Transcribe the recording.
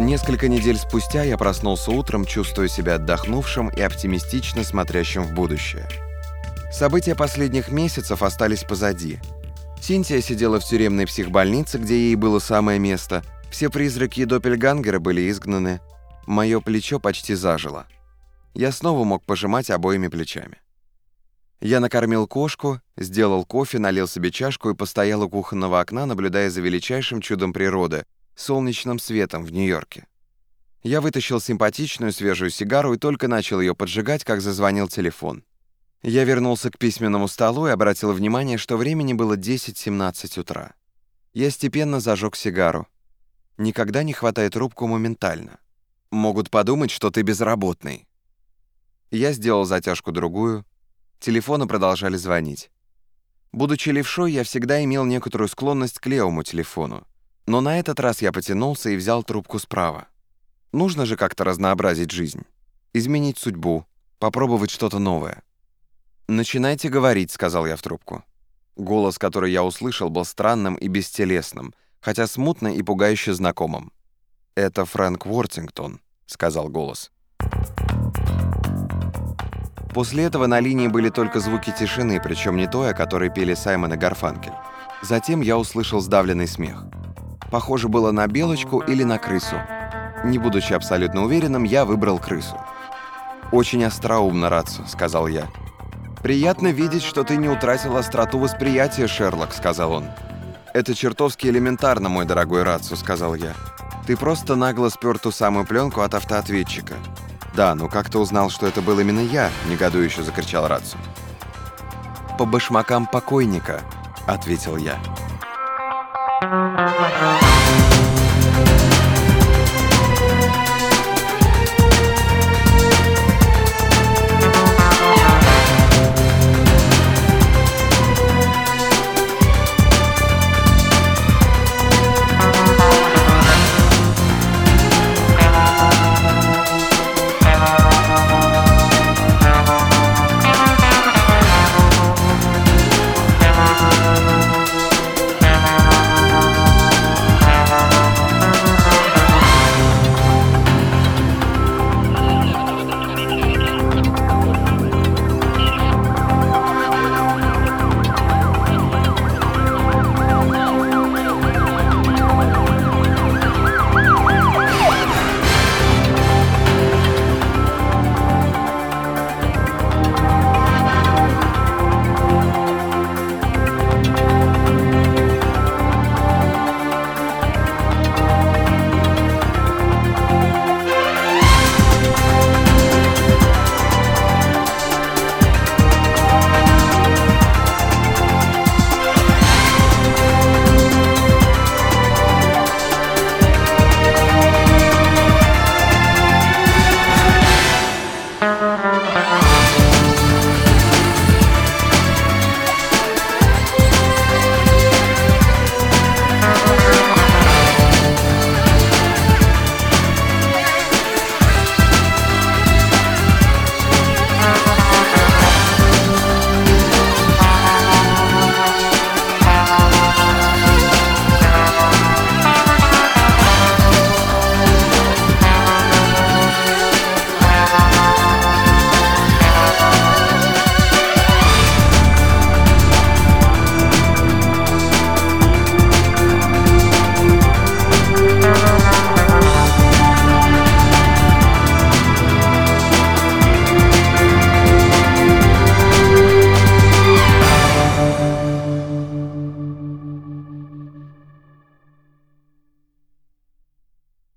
Несколько недель спустя я проснулся утром, чувствуя себя отдохнувшим и оптимистично смотрящим в будущее. События последних месяцев остались позади. Синтия сидела в тюремной психбольнице, где ей было самое место. Все призраки и доппельгангера были изгнаны. Мое плечо почти зажило. Я снова мог пожимать обоими плечами. Я накормил кошку, сделал кофе, налил себе чашку и постоял у кухонного окна, наблюдая за величайшим чудом природы — солнечным светом в Нью-Йорке. Я вытащил симпатичную свежую сигару и только начал ее поджигать, как зазвонил телефон. Я вернулся к письменному столу и обратил внимание, что времени было 10-17 утра. Я степенно зажег сигару. Никогда не хватает трубку моментально. Могут подумать, что ты безработный. Я сделал затяжку другую. Телефоны продолжали звонить. Будучи левшой, я всегда имел некоторую склонность к левому телефону. Но на этот раз я потянулся и взял трубку справа. Нужно же как-то разнообразить жизнь. Изменить судьбу, попробовать что-то новое. «Начинайте говорить», — сказал я в трубку. Голос, который я услышал, был странным и бестелесным, хотя смутно и пугающе знакомым. «Это Фрэнк Уортингтон», — сказал голос. После этого на линии были только звуки тишины, причем не той, о которой пели Саймон и Гарфанкель. Затем я услышал сдавленный смех. Похоже было на белочку или на крысу. Не будучи абсолютно уверенным, я выбрал крысу. «Очень остроумно, Рацу», — сказал я. «Приятно видеть, что ты не утратил остроту восприятия, Шерлок», — сказал он. «Это чертовски элементарно, мой дорогой Рацу», — сказал я. «Ты просто нагло спер ту самую пленку от автоответчика». «Да, ну как ты узнал, что это был именно я?» — негодующе закричал Рацу. «По башмакам покойника», — ответил я. Thank you.